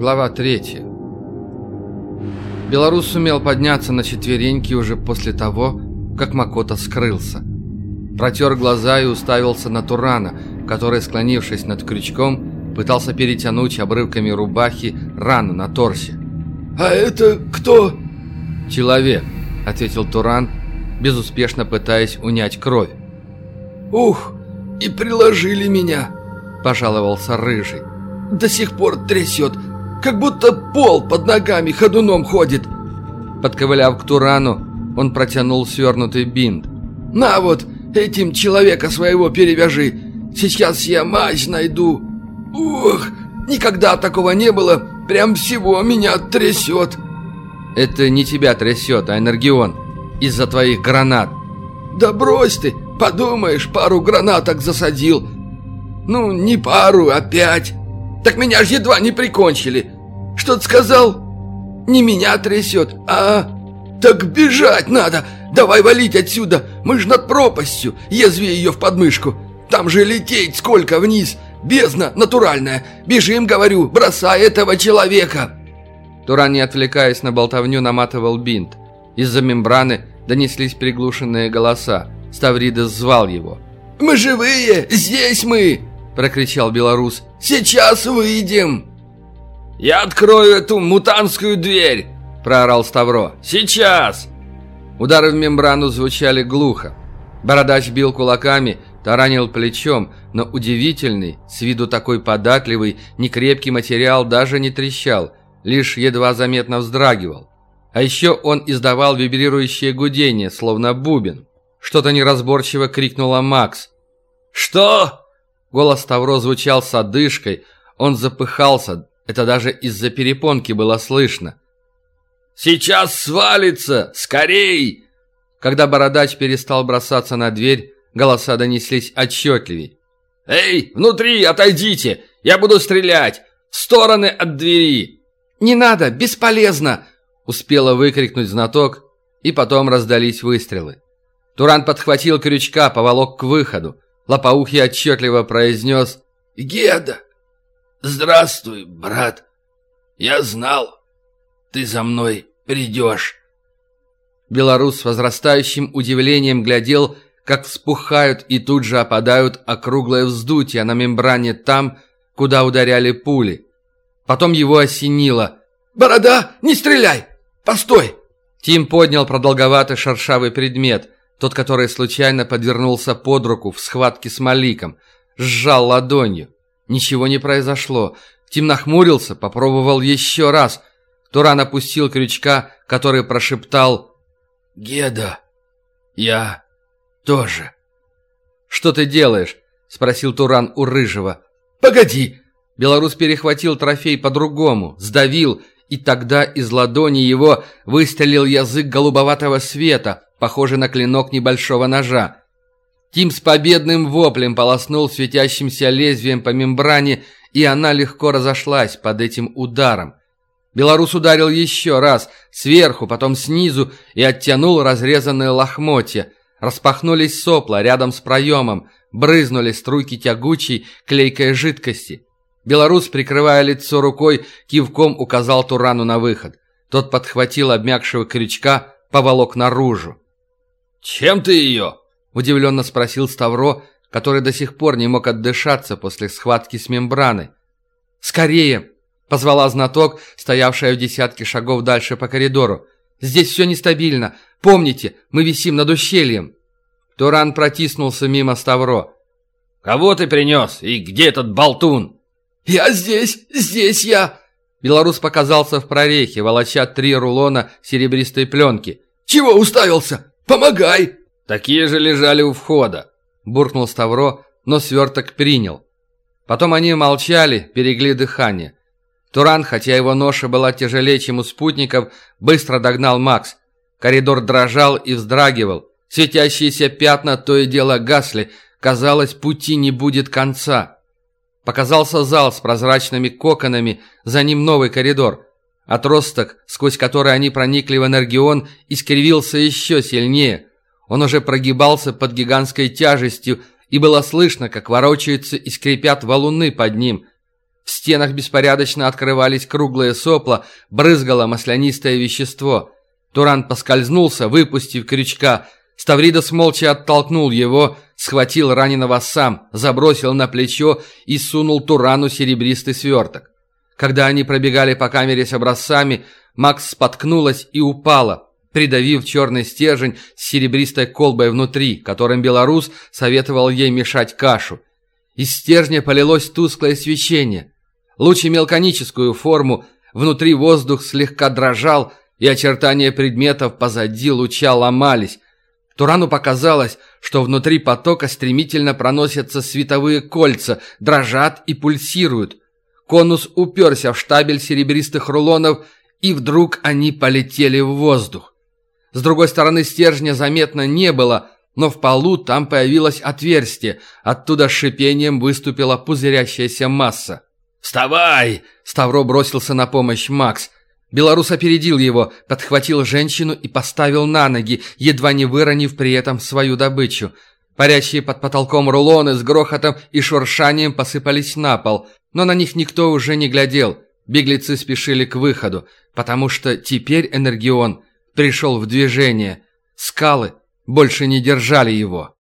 Глава 3. Белорус сумел подняться на четвереньки уже после того, как Макота скрылся. Протер глаза и уставился на Турана, который, склонившись над крючком, пытался перетянуть обрывками рубахи рану на торсе. «А это кто?» «Человек», — ответил Туран, безуспешно пытаясь унять кровь. «Ух, и приложили меня!» — пожаловался Рыжий. «До сих пор трясет, как будто пол под ногами ходуном ходит!» Подковыляв к Турану, он протянул свернутый бинт. «На вот, этим человека своего перевяжи! Сейчас я мазь найду! Ух, никогда такого не было! Прям всего меня трясет!» «Это не тебя трясет, а Энергион, из-за твоих гранат!» «Да брось ты! Подумаешь, пару гранаток засадил!» «Ну, не пару, а пять!» «Так меня ж едва не прикончили!» «Что ты сказал?» «Не меня трясет, а...» «Так бежать надо! Давай валить отсюда! Мы ж над пропастью! Язви ее в подмышку! Там же лететь сколько вниз! Бездна натуральная! Бежим, говорю, бросай этого человека!» Туран, не отвлекаясь на болтовню, наматывал бинт. Из-за мембраны донеслись приглушенные голоса. Ставридес звал его. «Мы живые! Здесь мы!» – прокричал белорус. «Сейчас выйдем!» «Я открою эту мутанскую дверь!» – проорал Ставро. «Сейчас!» Удары в мембрану звучали глухо. Бородач бил кулаками, таранил плечом, но удивительный, с виду такой податливый, некрепкий материал даже не трещал, лишь едва заметно вздрагивал. А еще он издавал вибрирующее гудение, словно бубен. Что-то неразборчиво крикнула Макс. «Что?» Голос Ставро звучал с одышкой, он запыхался, это даже из-за перепонки было слышно. «Сейчас свалится! Скорей!» Когда бородач перестал бросаться на дверь, голоса донеслись отчетливей. «Эй, внутри, отойдите! Я буду стрелять! В стороны от двери!» «Не надо, бесполезно!» Успела выкрикнуть знаток, и потом раздались выстрелы. Туран подхватил крючка, поволок к выходу. Лопоухий отчетливо произнес «Геда! Здравствуй, брат! Я знал, ты за мной придешь!» Белорус с возрастающим удивлением глядел, как вспухают и тут же опадают округлые вздутия на мембране там, куда ударяли пули. Потом его осенило. «Борода, не стреляй! Постой!» Тим поднял продолговатый шершавый предмет, тот, который случайно подвернулся под руку в схватке с Маликом, сжал ладонью. Ничего не произошло. Тим нахмурился, попробовал еще раз. Туран опустил крючка, который прошептал «Геда, я тоже». «Что ты делаешь?» — спросил Туран у Рыжего. «Погоди!» Белорус перехватил трофей по-другому, сдавил, и тогда из ладони его выстрелил язык голубоватого света, похожий на клинок небольшого ножа. Тим с победным воплем полоснул светящимся лезвием по мембране, и она легко разошлась под этим ударом. Белорус ударил еще раз, сверху, потом снизу, и оттянул разрезанные лохмотья. Распахнулись сопла рядом с проемом, брызнули струйки тягучей, клейкой жидкости. Белорус, прикрывая лицо рукой, кивком указал Турану на выход. Тот подхватил обмякшего крючка, поволок наружу. «Чем ты ее?» – удивленно спросил Ставро, который до сих пор не мог отдышаться после схватки с мембраной. «Скорее!» – позвала знаток, стоявшая в десятке шагов дальше по коридору. «Здесь все нестабильно. Помните, мы висим над ущельем». Туран протиснулся мимо Ставро. «Кого ты принес? И где этот болтун?» «Я здесь! Здесь я!» Белорус показался в прорехе, волоча три рулона серебристой пленки. «Чего уставился? Помогай!» «Такие же лежали у входа», — буркнул Ставро, но сверток принял. Потом они молчали, берегли дыхание. Туран, хотя его ноша была тяжелее, чем у спутников, быстро догнал Макс. Коридор дрожал и вздрагивал. Светящиеся пятна то и дело гасли. Казалось, пути не будет конца. Показался зал с прозрачными коконами, за ним новый коридор. Отросток, сквозь который они проникли в энергион, искривился еще сильнее. Он уже прогибался под гигантской тяжестью, и было слышно, как ворочаются и скрипят валуны под ним. В стенах беспорядочно открывались круглые сопла, брызгало маслянистое вещество. Туран поскользнулся, выпустив крючка. Ставридос молча оттолкнул его, схватил раненого сам, забросил на плечо и сунул Турану серебристый сверток. Когда они пробегали по камере с образцами, Макс споткнулась и упала, придавив черный стержень с серебристой колбой внутри, которым белорус советовал ей мешать кашу. Из стержня полилось тусклое свечение. Луч имел форму, внутри воздух слегка дрожал, и очертания предметов позади луча ломались. Турану показалось, что внутри потока стремительно проносятся световые кольца, дрожат и пульсируют. Конус уперся в штабель серебристых рулонов, и вдруг они полетели в воздух. С другой стороны стержня заметно не было, но в полу там появилось отверстие, оттуда шипением выступила пузырящаяся масса. «Вставай!» – Ставро бросился на помощь Макс. Белорус опередил его, подхватил женщину и поставил на ноги, едва не выронив при этом свою добычу. Парящие под потолком рулоны с грохотом и шуршанием посыпались на пол, но на них никто уже не глядел. Беглецы спешили к выходу, потому что теперь Энергион – пришел в движение. Скалы больше не держали его.